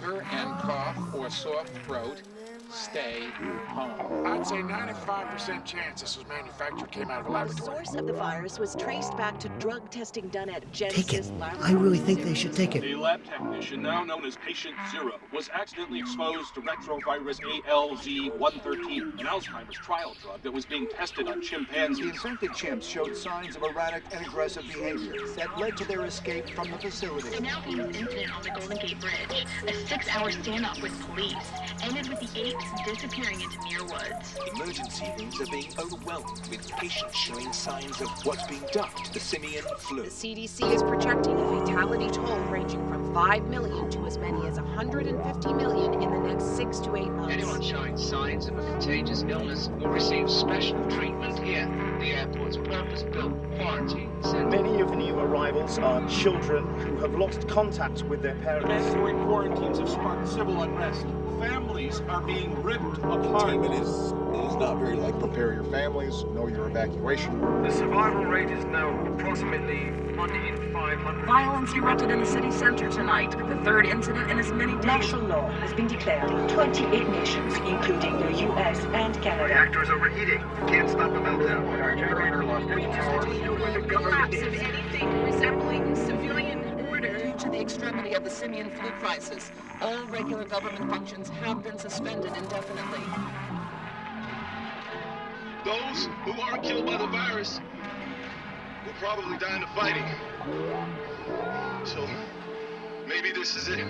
fever and cough or sore throat, stay home. I'd say 95% chance this was manufactured, came out of a The source of the virus was traced back to drug testing done at Take it. I really think they should take it. A lab technician, now known as Patient Zero, was accidentally exposed to retrovirus ALZ-113, an Alzheimer's trial drug that was being tested on chimpanzees. The chimpanzees. infected chimps showed signs of erratic and aggressive behavior that led to their escape from the The facility. now famous incident on the Golden Gate Bridge, a six-hour standoff with police, ended with the apes disappearing into Muir Woods. Emergency rooms are being overwhelmed with patients showing signs of what's being dubbed the simian flu. The CDC is projecting a fatality toll ranging from 5 million to as many as 150 million in the next six to eight months. Anyone showing signs of a contagious illness will receive special treatment here. The airport's purpose-built quarantine center. Many of the new arrivals are children who have lost contact with their parents. Mandatory quarantines have sparked civil unrest. Families are being ripped apart. is is not very like prepare your families, know your evacuation. The survival rate is now approximately 1 in 500. Violence erupted in the city center tonight, the third incident in as many days. Martial law has been declared in 28 nations, including the US and Canada. Reactor is overheating. Can't stop the meltdown. Our generator lost its power. The government Collapse of anything resembling civilian order due to the extremity of the simian flu crisis. All regular government functions have been suspended indefinitely. Those who aren't killed by the virus will probably die in the fighting. So, maybe this is it.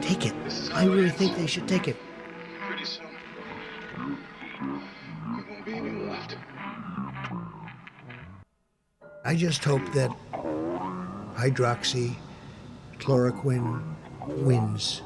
Take it. I really think they should take it. Pretty soon, there won't be anyone left. I just hope that hydroxy chloroquine wins.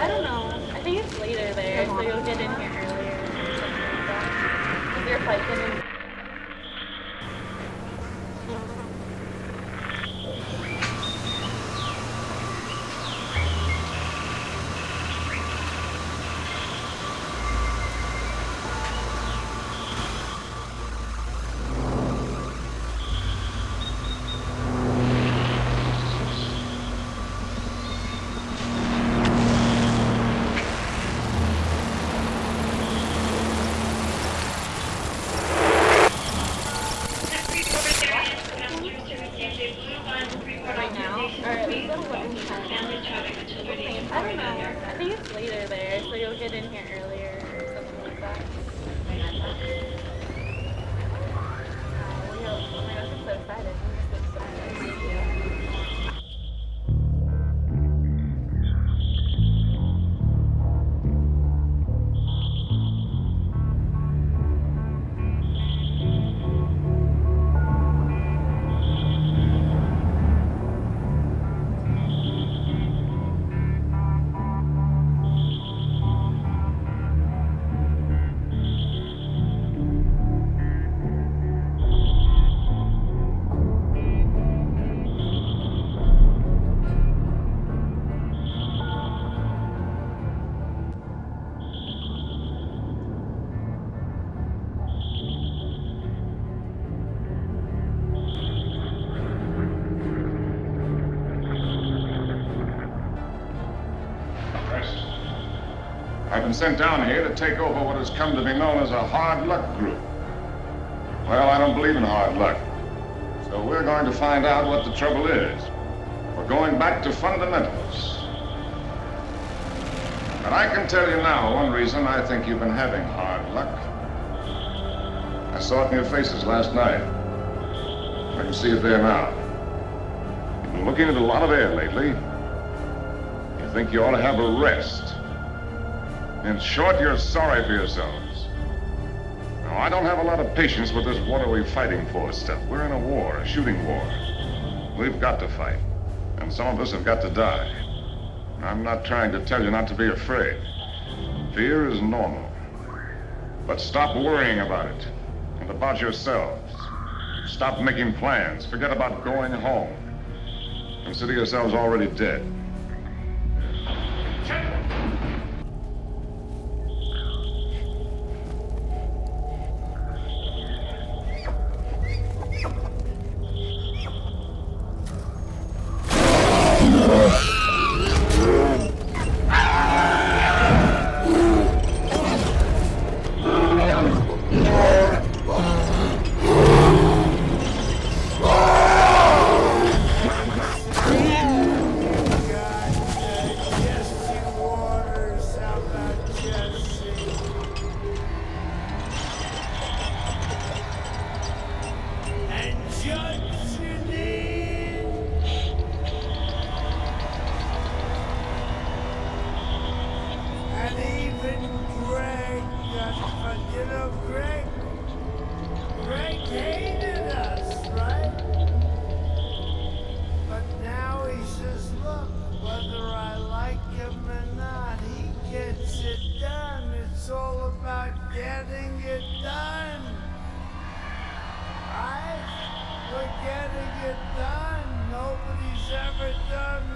I don't know. I think it's later there, so you'll get in here earlier. Is there a flight in I've been sent down here to take over what has come to be known as a hard luck group. Well, I don't believe in hard luck. So we're going to find out what the trouble is. We're going back to fundamentals. And I can tell you now one reason I think you've been having hard luck. I saw it in your faces last night. I can see it there now. You've been looking at a lot of air lately. You think you ought to have a rest. In short, you're sorry for yourselves. Now, I don't have a lot of patience with this what are we fighting for stuff. We're in a war, a shooting war. We've got to fight. And some of us have got to die. I'm not trying to tell you not to be afraid. Fear is normal. But stop worrying about it. And about yourselves. Stop making plans. Forget about going home. Consider yourselves already dead. You know, Greg, Greg hated us, right? But now he says, look, whether I like him or not, he gets it done. It's all about getting it done. Right? We're getting it done. Nobody's ever done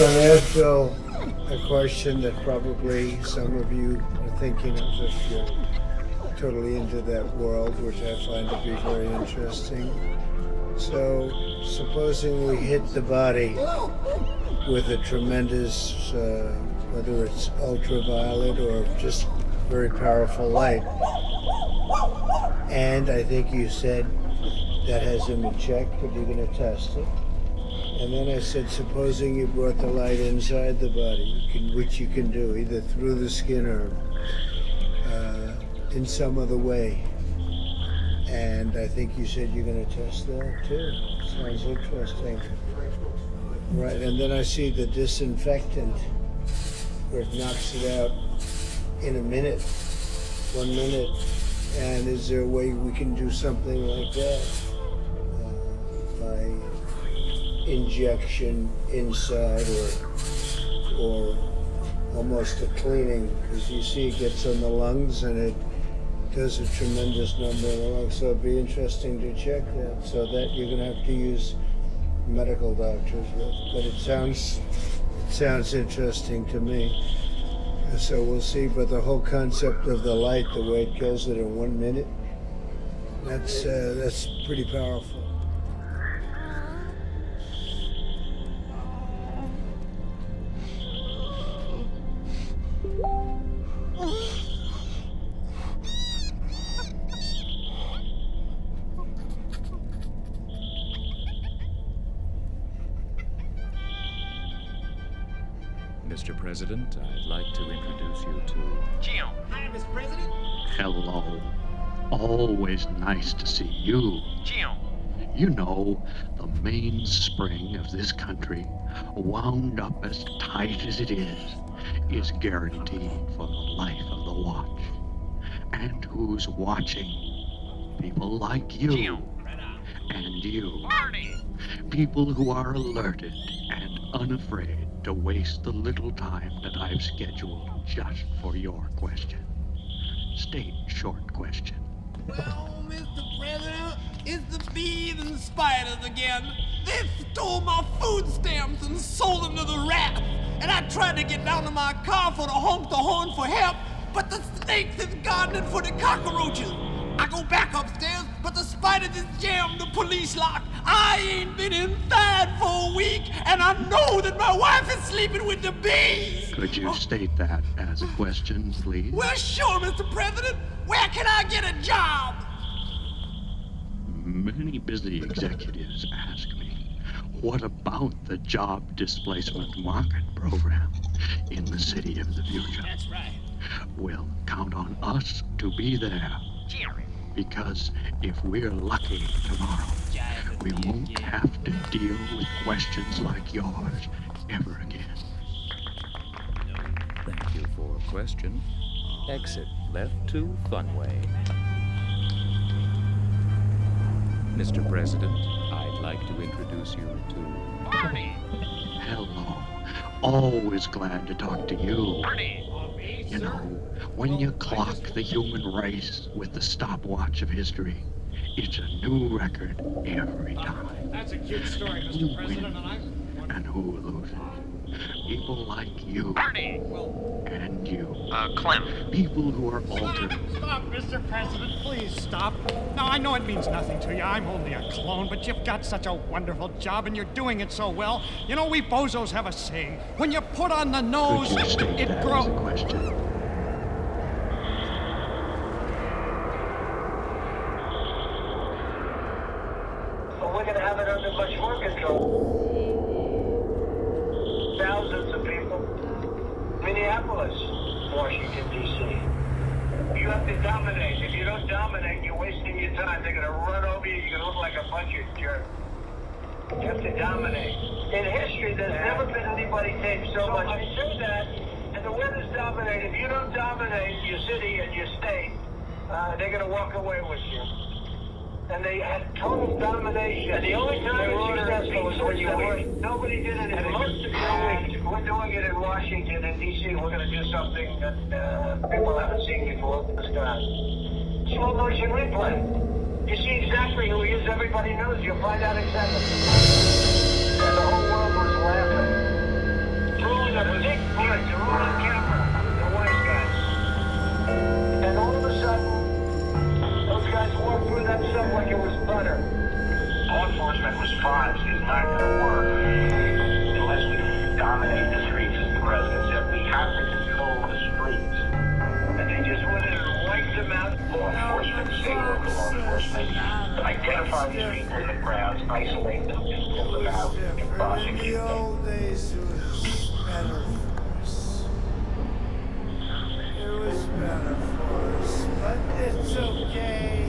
So Bill a question that probably some of you are thinking of if you're totally into that world, which I find to be very interesting. So, supposing we hit the body with a tremendous, uh, whether it's ultraviolet or just very powerful light, and I think you said that has him in check, but you're going to test it. And then I said, supposing you brought the light inside the body, you can, which you can do either through the skin or uh, in some other way. And I think you said you're going to test that too. Sounds interesting. Right, and then I see the disinfectant where it knocks it out in a minute, one minute. And is there a way we can do something like that? Uh, by injection inside or or almost a cleaning because you see it gets in the lungs and it does a tremendous number in the lungs so it'd be interesting to check that so that you're going to have to use medical doctors with but it sounds it sounds interesting to me so we'll see. But the whole concept of the light, the way it kills it in one minute, that's uh, that's pretty powerful. Mr. President, I'd like to introduce you to. Gio. Hi, Mr. President. Hello. Always nice to see you. Gio. You know, the mainspring of this country, wound up as tight as it is, is guaranteed for the life of the watch. And who's watching? People like you. Gio. And you. Marty. People who are alerted and unafraid to waste the little time that I've scheduled just for your question. State short question. Well, Mr. President, it's the bees and spiders again. They stole my food stamps and sold them to the rats. And I tried to get down to my car for the honk the horn for help, but the snakes is gardening for the cockroaches. I go back upstairs, but the spiders is jammed the police lock. I ain't been inside for a week, and I know that my wife is sleeping with the bees. Could you state that as a question, please? Well, sure, Mr. President. Where can I get a job? Many busy executives ask me, what about the job displacement market program in the city of the future? That's right. Well, count on us to be there. Gio. Because if we're lucky tomorrow, we won't have to deal with questions like yours ever again. Thank you for a question. Exit left to Funway. Mr. President, I'd like to introduce you to. Marty. Hello. Always glad to talk to you. Marty. You know, when you clock the human race with the stopwatch of history, it's a new record every time. That's a cute story, Mr. President, and I. and who loses? People like you Marty. and you. Uh, Clem. People who are altered. Stop, Mr. President. Please stop. Now, I know it means nothing to you. I'm only a clone, but you've got such a wonderful job and you're doing it so well. You know, we bozos have a saying. When you put on the nose, Could you state it that as a grows. question? Identify these people in the crowds, isolate them, and pull them out and prosecute the them. It was better for us, but it's okay.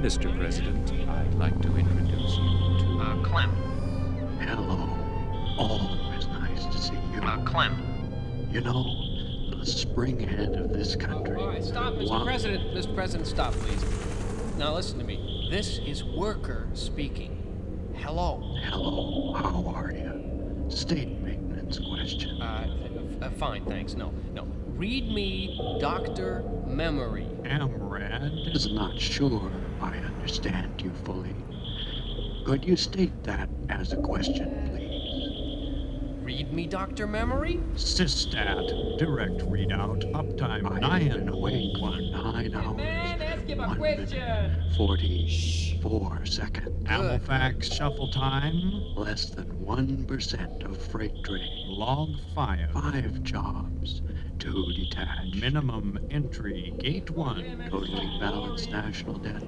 Mr. President, I'd like to introduce you to. Uh, Clem. Hello. Always nice to see you. Uh, Clem. You know, the springhead of this country. All right, stop, Mr. Wa- President. Mr. President, stop, please. Now listen to me. This is Worker speaking. Hello. Hello. How are you? State maintenance question. Uh, uh, uh, fine, thanks. No, no. Read me Dr. Memory. Amrad is not sure I understand you fully. Could you state that as a question, please? Read me Dr. Memory? Systat, direct readout, uptime nine been awake for nine hours. Man, ask him a One question. Forty-four seconds. Halifax shuffle time? Less than one percent of freight train. Log five. Five jobs. Two detached. Minimum entry. Gate one. Totaling balance national debt.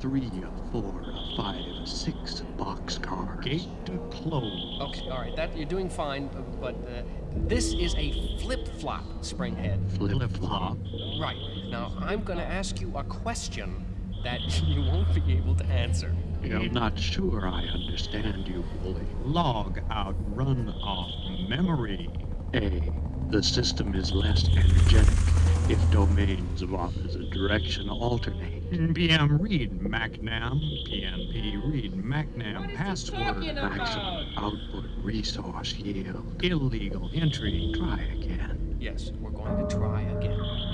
Three, a four, a five, a six boxcar. Gate to close. Okay, all right. That you're doing fine, uh, but uh, this is a flip-flop, Springhead. Flip flop. Right. Now I'm going to ask you a question that you won't be able to answer. I'm not sure I understand you fully. Log out run off memory. A. The system is less energetic if domains of opposite direction alternate. PM read MacNam. PNP read MacNam password. talking? Maximum output resource yield. Illegal entry. Try again. Yes, we're going to try again.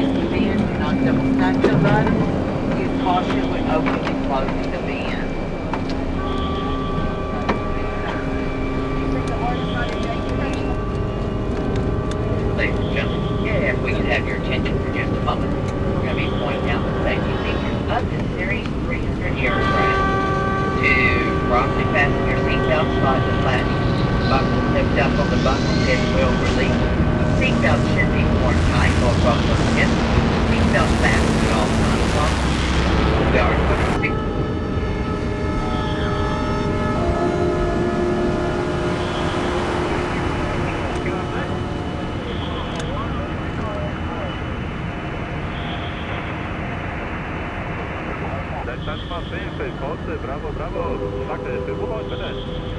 bin, do not double. Use caution when opening and closing the. Ladies and gentlemen, if we could have your attention for just a moment. We're going to be pointing out the safety features of Series 300 aircraft. To fasten your seatbelt, slide the latch. Buckle lift up on the buckle, head will release. Seatbelt should be worn tight or buckle against. Seatbelt fastened at all times. We are equipping seat Descent ma sympy, focy, brawo, brawo. Tak, wybuchał też.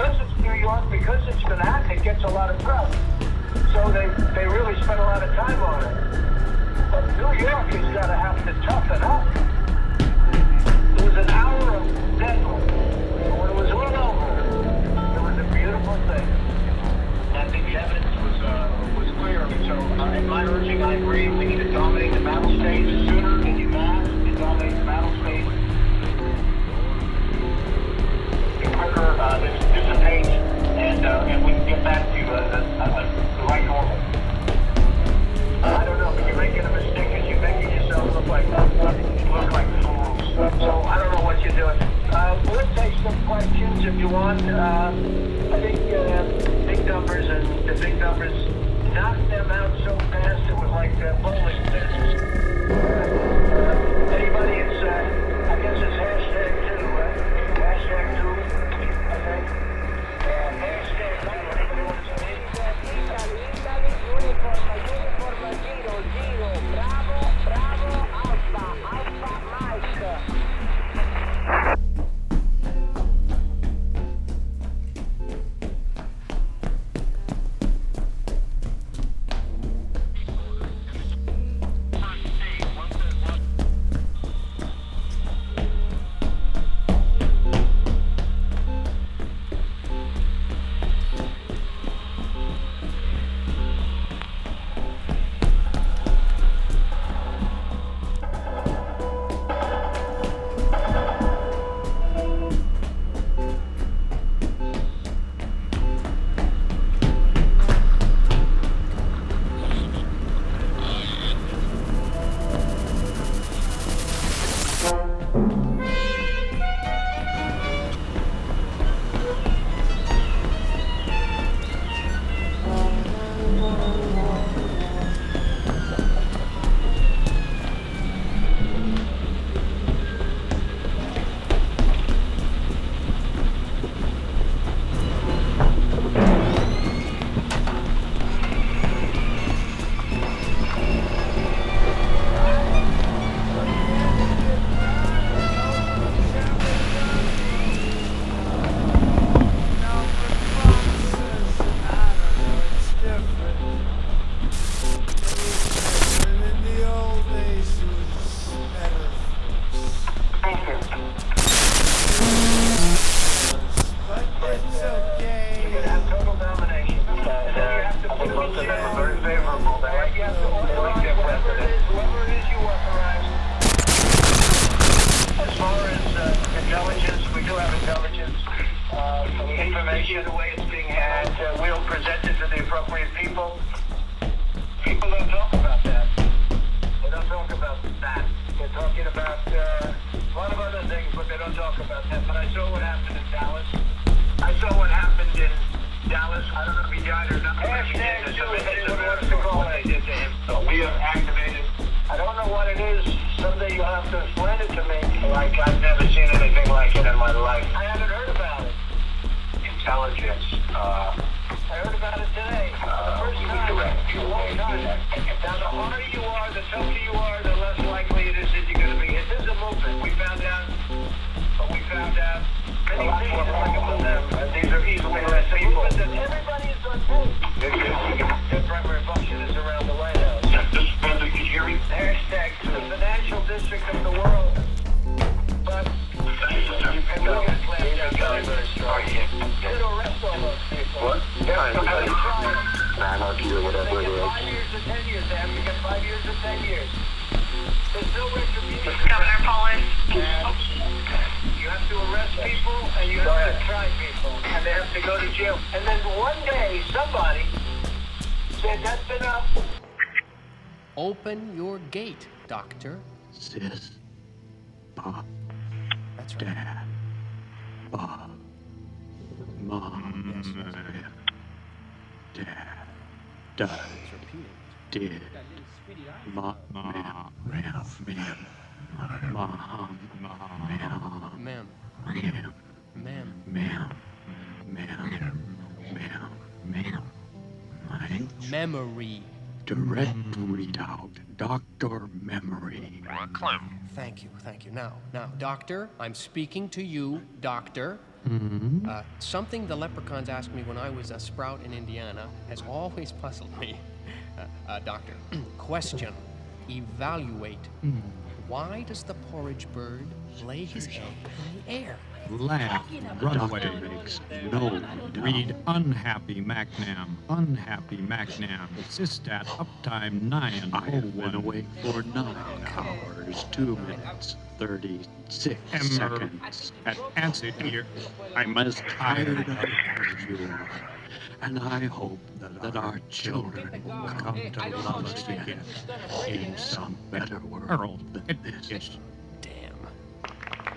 because it's New York, because it's Manhattan, it gets a lot of press. So they, they really spend a lot of time on it. But New York has got to have to toughen up. It was an hour of deadline. When it was all over, it was a beautiful thing. I think the evidence was, uh, was clear. So, uh, in my urging, I agree. We need to dominate the battle stage sooner than you want dominate the battle stage. The quicker uh, this and uh, and we can get back to uh, uh, uh, like normal. I don't know, but you're making a mistake because you're making yourself look like look like fools. So I don't know what you're doing. Uh, we'll take some questions if you want. Uh, I think uh, big numbers and the big numbers knocked them out so fast it was like uh, bowling pins. Uh, I heard about it today. For the first time in a long time. Now, the go to jail. And then one day, somebody said, that's enough. Open your gate, Doctor. Sis. Bob. That's right. Dad. Bob. Mom. Yes. Dad. Dad. Did. Mom. Ma'am. Ram. Ma'am. Mom. Ma'am. Ma'am. Ma'am. Ma'am. Ma'am. Ma'am. Ma'am. Ma'am. My Memory. direct readout. Doctor Memory. Thank you, thank you. Now, now, Doctor, I'm speaking to you, Doctor. Mhm. Uh, something the leprechauns asked me when I was a sprout in Indiana has always puzzled me. Uh, uh, doctor, question. Evaluate. Mm. Why does the porridge bird lay his egg in the air? Laugh, runaway. No, read unhappy MacNam, unhappy MacNam, Sistat uptime nine. I have been awake for nine hours, two minutes, 36 seconds. at acid here. I must Tired of it as you are. And I hope that, that our children will come to love us again in some better world than this.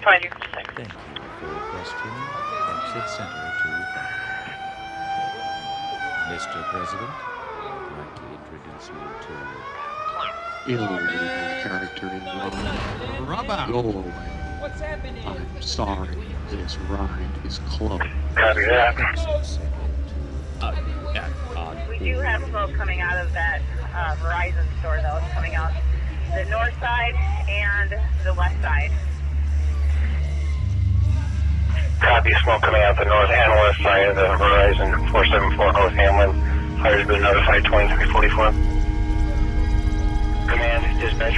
Damn. Twenty. Thank you for your question. Exit center to Mr. President, I'd like to introduce you to Illegal character in Rome. Rubber. Go away. What's happening? I'm sorry this ride is closed. Copy that. uh, yeah, uh, We do have smoke coming out of that uh, Verizon store, though. It's coming out the north side and the west side. Copy smoke coming out the north side of the Verizon 474 North Hamlin. Fire's been notified 2344. Command, dispatch.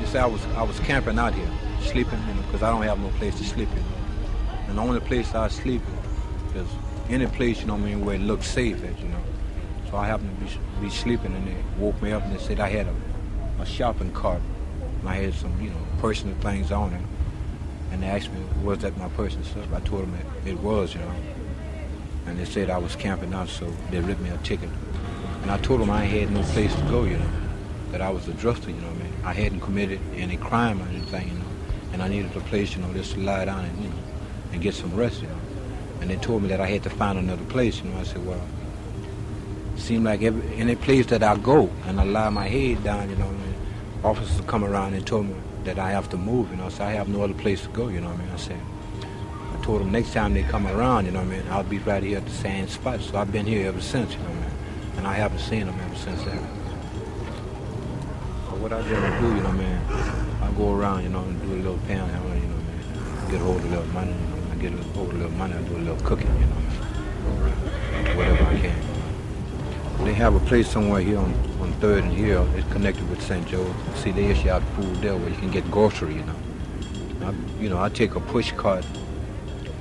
You see, I was I was camping out here, sleeping, because I don't have no place to sleep in. And the only place I sleep in is any place, you know, what I mean, where it looks safe, at, you know. So I happened to be, be sleeping, and they woke me up and they said I had a, a shopping cart, and I had some, you know, personal things on it. And they asked me, was that my personal stuff? I told them it, it was, you know. And they said I was camping out, so they ripped me a ticket. And I told them I had no place to go, you know, that I was a drifter, you know what I mean. I hadn't committed any crime or anything, you know, and I needed a place, you know, just to lie down and, you know, and get some rest, you know. And they told me that I had to find another place, you know. I said, well, it seemed like every, any place that I go and I lie my head down, you know, officers come around and told me that I have to move, you know, so I have no other place to go, you know what I mean. I said, I told them next time they come around, you know what I mean, I'll be right here at the same spot. So I've been here ever since, you know what I mean. And I haven't seen them ever since that. But what I generally do, you know what I mean, I go around, you know, and do a little panhandling, you know what I mean, get a hold of a little money, you know, I get a hold of a little money, I do a little cooking, you know, whatever I can. They have a place somewhere here on, on 3rd and here. It's connected with St. Joe's. See, they issue out food there where you can get grocery, you know. I, you know, I take a push cart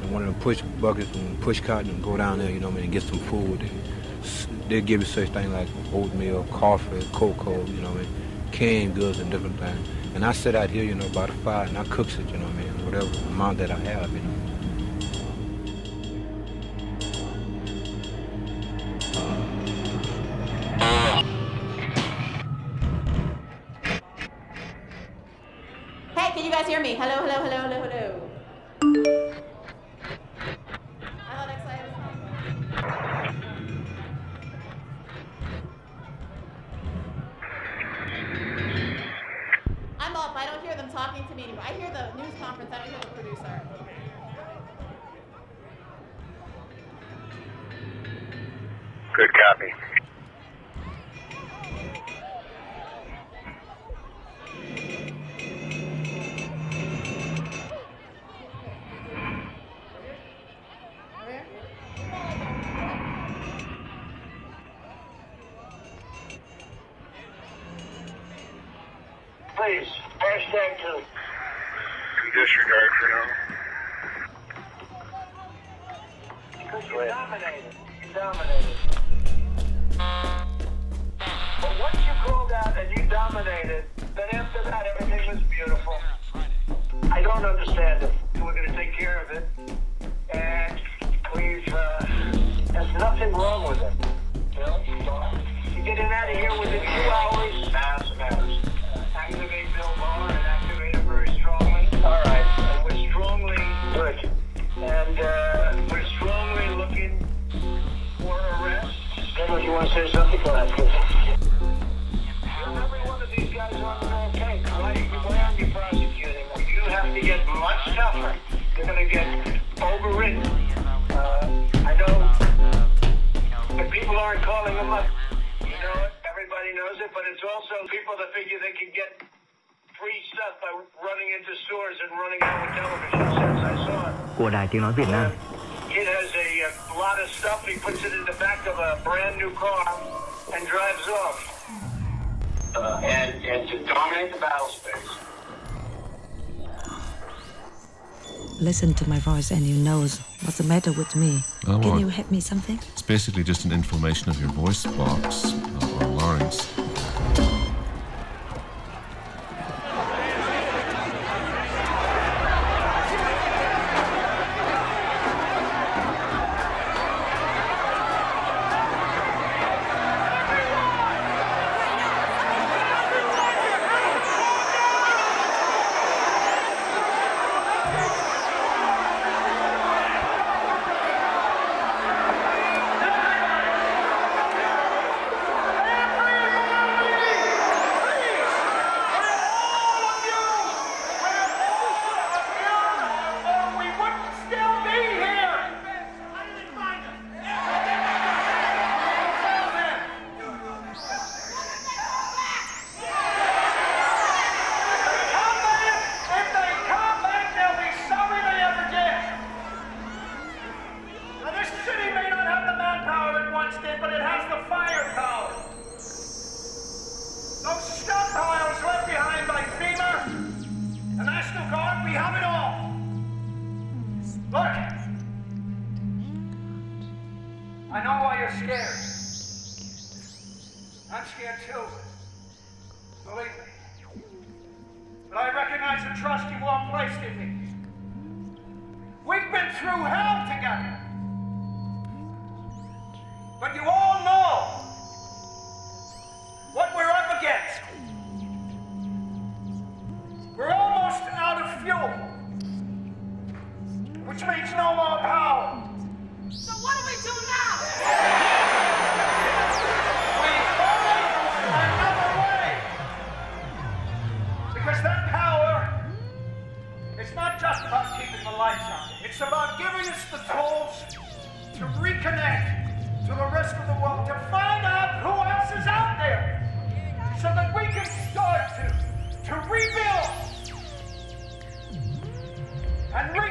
and one of them push buckets and push cart and go down there, you know, I mean, and get some food. And they give you such things like oatmeal, coffee, cocoa, you know, and canned goods and different things. And I sit out here, you know, by the fire and I cooks it, you know, I mean, whatever amount that I have, you know. Please, hashtag two. Disregard for now. Because you dominated. You dominated. But once you called out and you dominated, then after that everything was beautiful. I don't understand it. We're going to take care of it. And we've, uh, there's nothing wrong with it. You know, you get it out of here within two hours, You have to get much tougher. You're going to get overridden. I know but people aren't calling them up. You know. Everybody knows it, but it's also people that figure they can get free stuff by running into stores and running out television sets. I saw it. của Đài Tiếng Nói Việt Nam. Kid has a, lot of stuff. He puts it in the back of a brand new car and drives off. Uh, and, and to dominate the battle space. listen to my voice and you knows what's the matter with me. Oh, Can what? you help me something? It's basically just an inflammation of your voice box uh, or larynx. And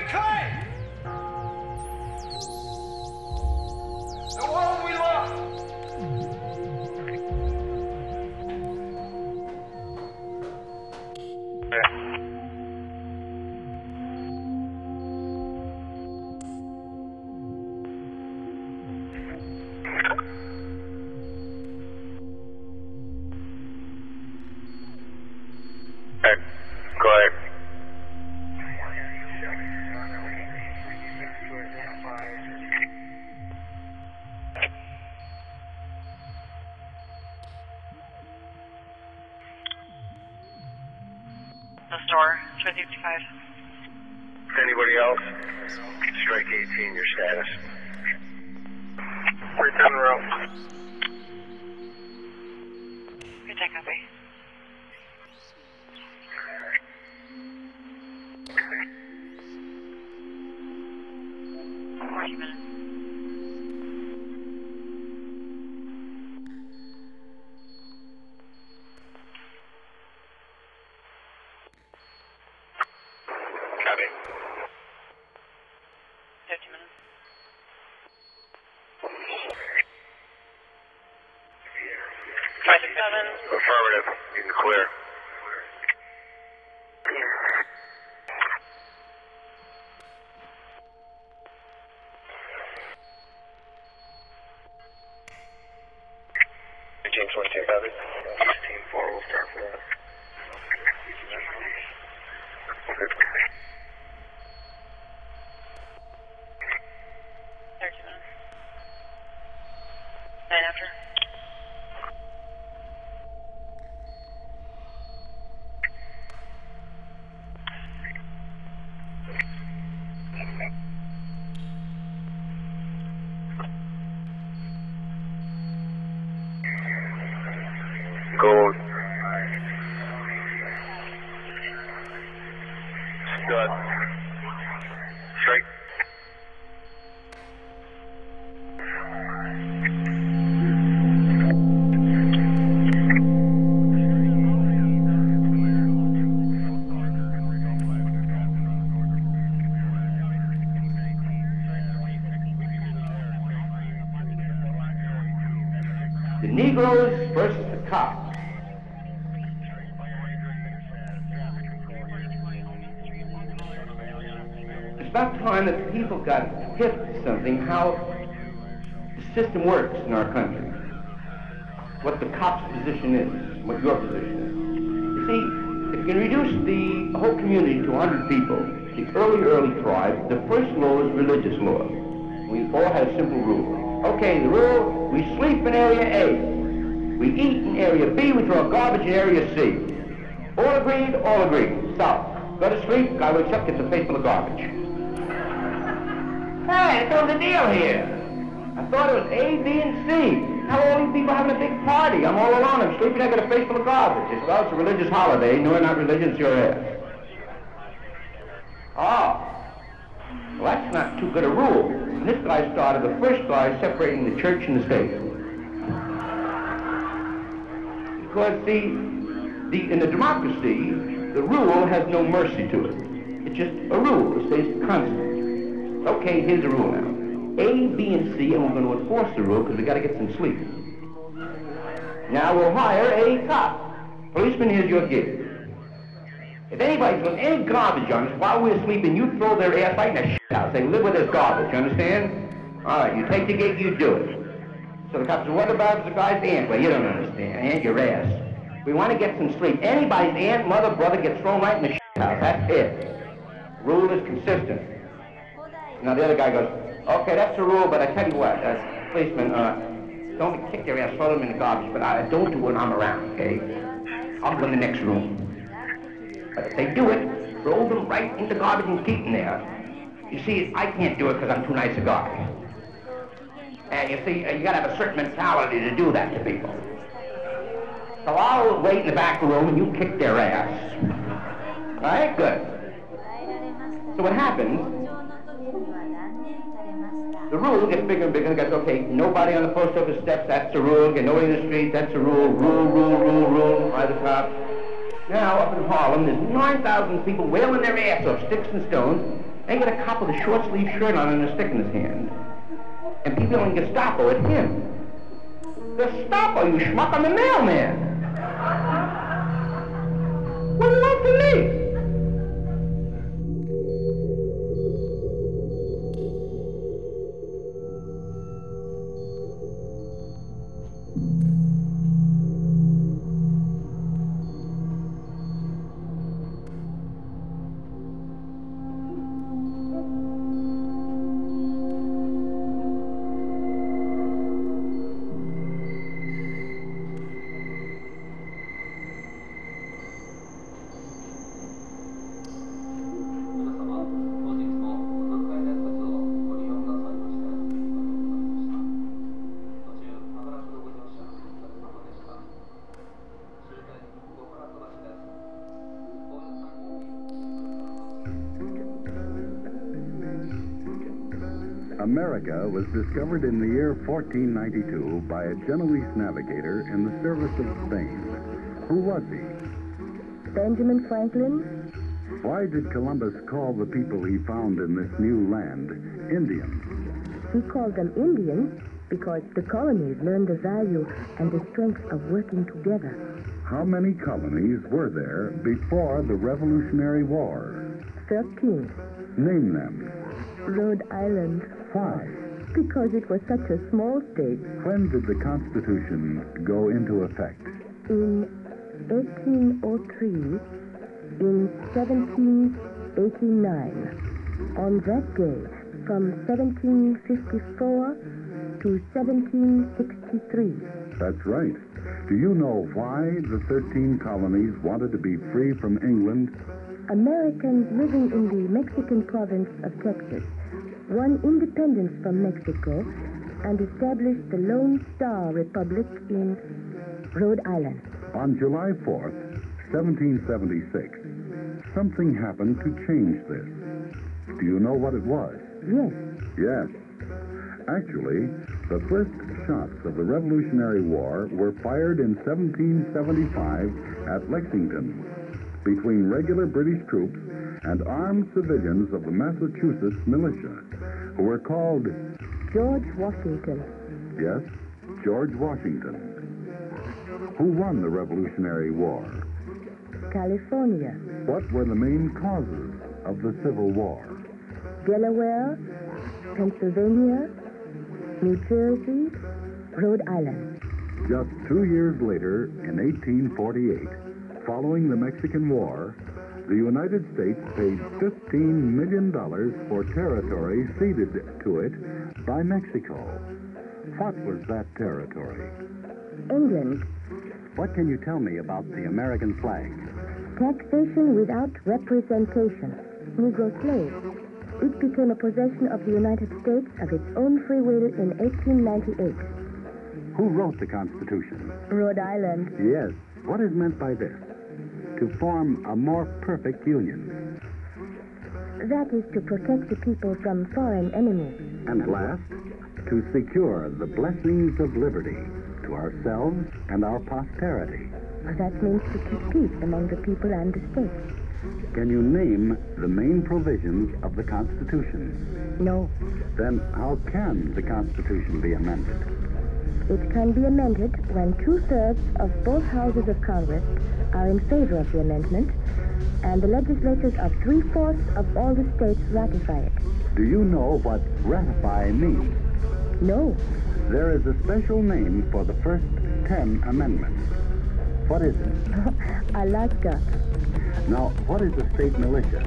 how the system works in our country. What the cop's position is, what your position is. You see, if you can reduce the whole community to 100 people, the early, early tribe, the first law is religious law. We all had a simple rule. Okay, the rule, we sleep in area A. We eat in area B, we throw garbage in area C. All agreed, all agreed. Stop. Go to sleep, guy wakes up, gets a full of garbage. What's the deal here? I thought it was A, B, and C. How all these people having a big party? I'm all alone, I'm sleeping, I got a face full of garbage. It's, well, it's a religious holiday. No, we're not religious, it's your ass. Oh. Well, that's not too good a rule. And this guy started, the first guy, separating the church and the state. Because see, the, in a democracy, the rule has no mercy to it. It's just a rule. It stays constant. Okay, here's the rule now. A, B, and C, and we're going to enforce the rule because we got to get some sleep. Now we'll hire a cop. Policeman, here's your gig. If anybody's got any garbage on us while we're sleeping, you throw their ass right in the shit house. They live with this garbage, you understand? All right, you take the gig, you do it. So the cop says, what about the guy's aunt? Well, you don't understand. Aunt your ass. We want to get some sleep. Anybody's aunt, mother, brother gets thrown right in the shit house. That's it. Rule is consistent. Now the other guy goes, okay, that's the rule, but I tell you what, uh, policeman, uh, don't kick their ass, throw them in the garbage, but I don't do it when I'm around, okay? I'll go in the next room. But if they do it, throw them right in the garbage and keep them there. You see, I can't do it because I'm too nice a guy. And you see, uh, you gotta have a certain mentality to do that to people. So I'll wait in the back room and you kick their ass. All right, good. So what happens, the rule gets bigger and bigger and goes, okay, nobody on the post office steps, that's the rule. Get nobody in the street, that's the rule. Rule, rule, rule, rule, by the cops. Now, up in Harlem, there's 9,000 people wailing their ass off, sticks and stones. They get a cop with a short-sleeve shirt on and a stick in his hand. And people in Gestapo at him. Gestapo, you schmuck, I'm the mailman. What do you want from me? America was discovered in the year 1492 by a Genoese navigator in the service of Spain. Who was he? Benjamin Franklin? Why did Columbus call the people he found in this new land Indians? He called them Indians because the colonies learned the value and the strength of working together. How many colonies were there before the Revolutionary War? Thirteen. Name them. Rhode Island. Why? Because it was such a small state. When did the Constitution go into effect? In 1803, in 1789. On that day, from 1754 to 1763. That's right. Do you know why the 13 colonies wanted to be free from England? Americans living in the Mexican province of Texas won independence from Mexico and established the Lone Star Republic in Rhode Island. On July 4th, 1776, something happened to change this. Do you know what it was? Yes. Yes. Actually, the first shots of the Revolutionary War were fired in 1775 at Lexington between regular British troops and armed civilians of the Massachusetts militia, who were called George Washington. Yes, George Washington. Who won the Revolutionary War? California. What were the main causes of the Civil War? Delaware, Pennsylvania, New Jersey, Rhode Island. Just two years later, in 1848, following the Mexican War, the United States paid $15 million for territory ceded to it by Mexico. What was that territory? England, What can you tell me about the American flag? taxation without representation. Negro slaves. It became a possession of the United States of its own free will in 1898. Who wrote the Constitution? Rhode Island. Yes. What is meant by this? To form a more perfect union. That is to protect the people from foreign enemies. And last, to secure the blessings of liberty to ourselves and our posterity. That means to keep peace among the people and the state. Can you name the main provisions of the Constitution? No. Then how can the Constitution be amended? It can be amended when two-thirds of both houses of Congress are in favor of the amendment and the legislatures of three-fourths of all the states ratify it. Do you know what ratify means? No. There is a special name for the first ten amendments. What is it? Alaska. Now, what is a state militia?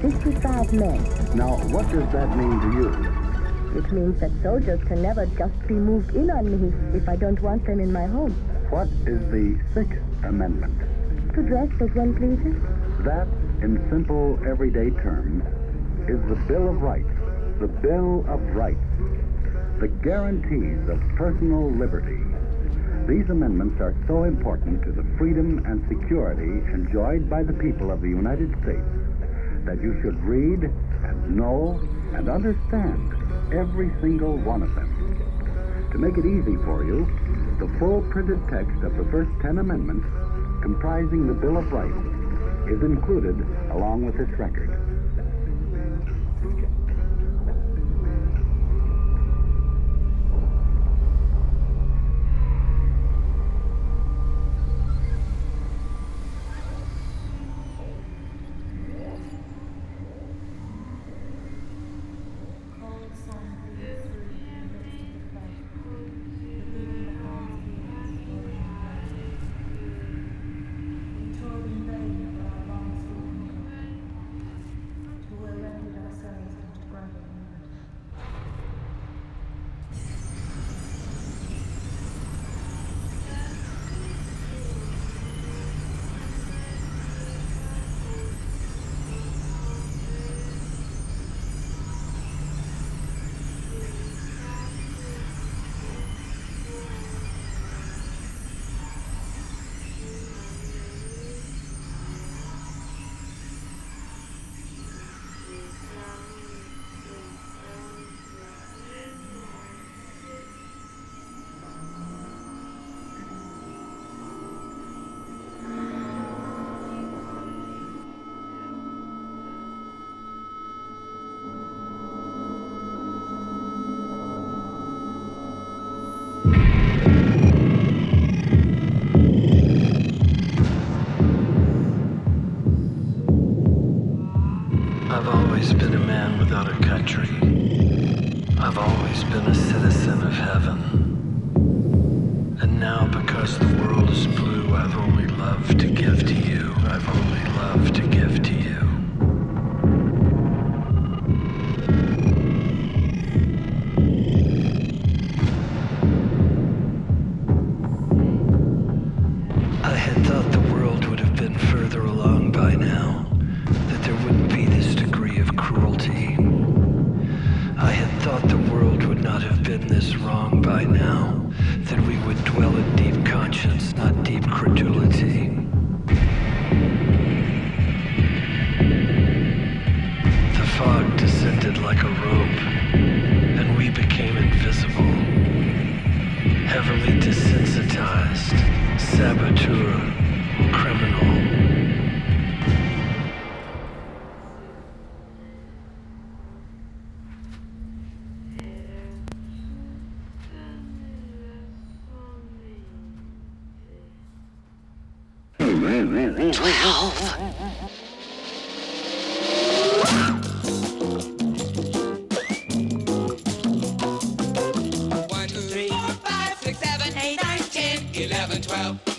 55 men. Now, what does that mean to you? It means that soldiers can never just be moved in on me if I don't want them in my home. What is the Sixth Amendment? To dress as one pleases. That, in simple, everyday terms, is the Bill of Rights. The Bill of Rights. The guarantees of personal liberty. These amendments are so important to the freedom and security enjoyed by the people of the United States that you should read and know and understand every single one of them. To make it easy for you, the full printed text of the first ten amendments, comprising the Bill of Rights, is included along with this record. 12. One, two, three, four, five, six, seven, eight, nine, ten, eleven, twelve.